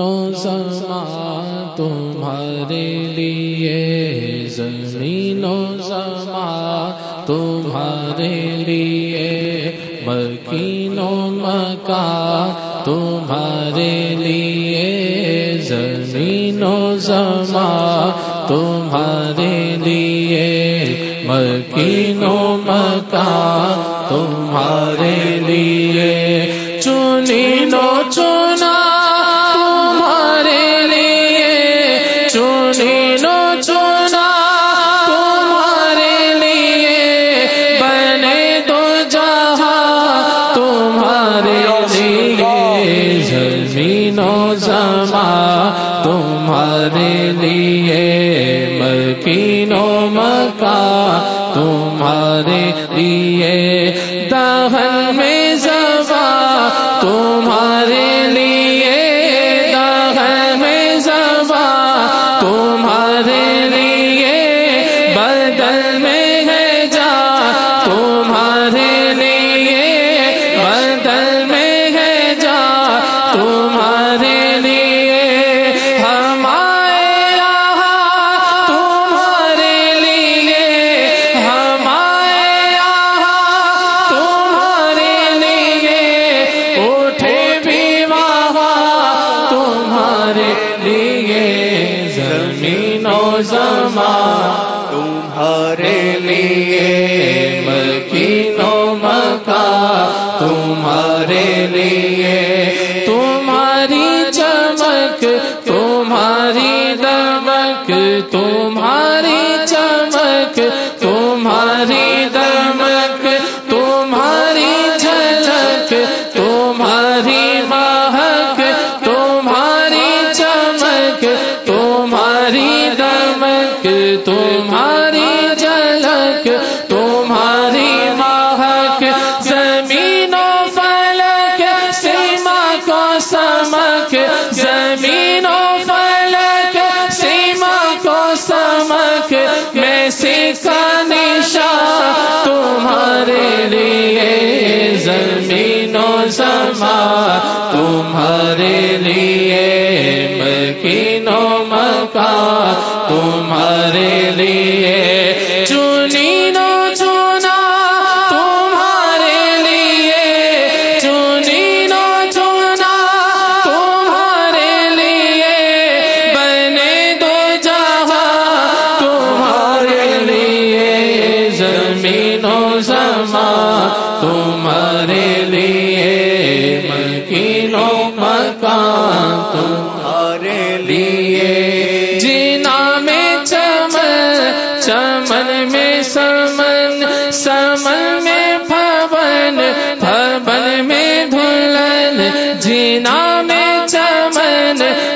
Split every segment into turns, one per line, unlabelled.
و زمان تمہارے لیے زمین و زمان تمہارے لیے مکین و مکان تمہارے لیے زمین و تمہارے لیے مکین و مکان تمہارے لیے۔ چنی نو چنا تمہارے لیے تمہاری جھلک، تمہاری مہک، زمین و فلک، سیما کو سمک، زمین و فلک، سیما کو سمک، میں سکھا نشان تمہارے لیے زمین و زمان تمہارے لیے تمہارے لیے چنی نو چنا، تمہارے لیے چنی نو چنا، تمہارے لیے بنے دو جہاں، تمہارے لیے زمین و زمان تمہارے لیے مکین و مکان، تمہارے لیے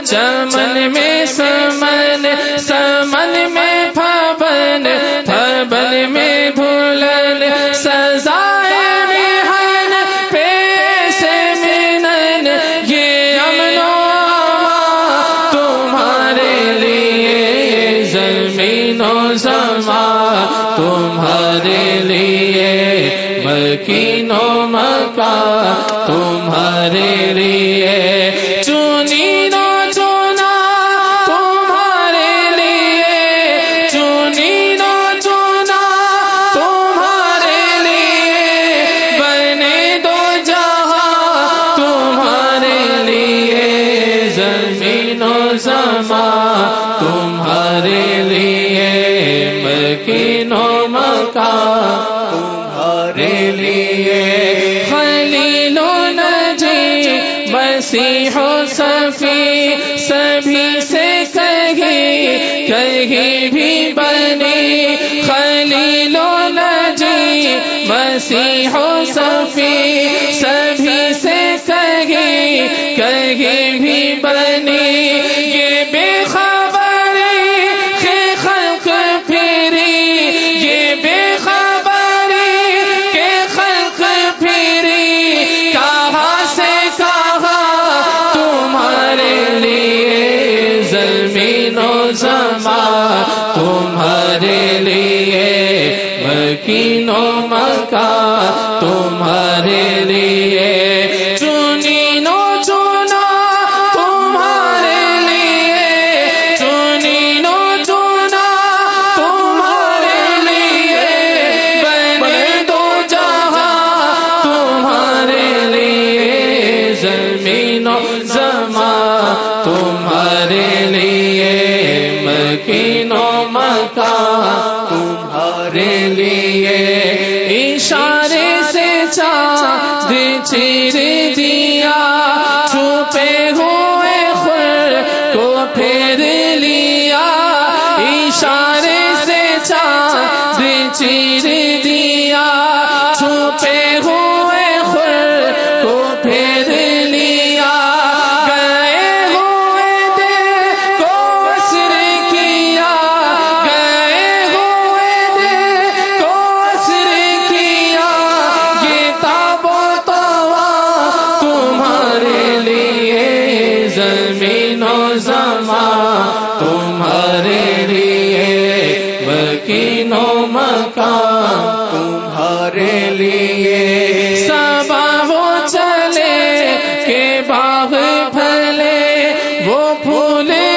چمن میں سمن سمن میں پون پون میں دھلن سزائے مہن پیسے منن۔ یہ امن و تمہارے لیے زمین و زمان تمہارے لیے مکین و مکان تمہارے لیے زمان تمہارے لیے مکین و مکان
تمہارے لیے
خلیل و نجی مسیح و صفی، سبھی سے کہیں کہیں بھی بنی، خلیل و نجی مسیح و صفی، سبھی سے کہیں کہیں بھی بنی زمین و زمان تمہارے لیے مکین و مکان تمہارے لیے پتا تمہارے لیے اشارے سے چاند چیر دیا، چھپے ہوئے خر کو پھیر لیا۔ اشارے سے چاند چیر دیا بولے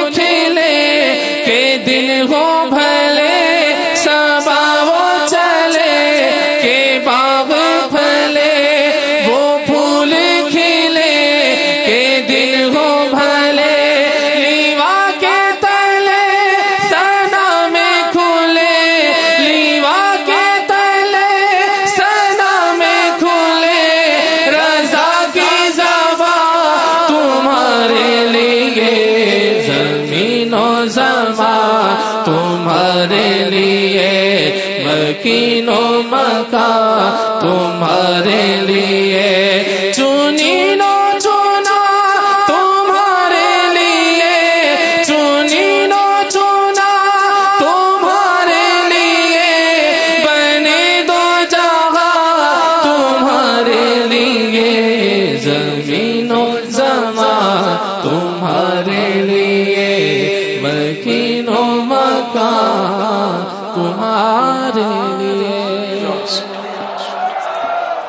زمان تمہارے لیے مکینوں مکان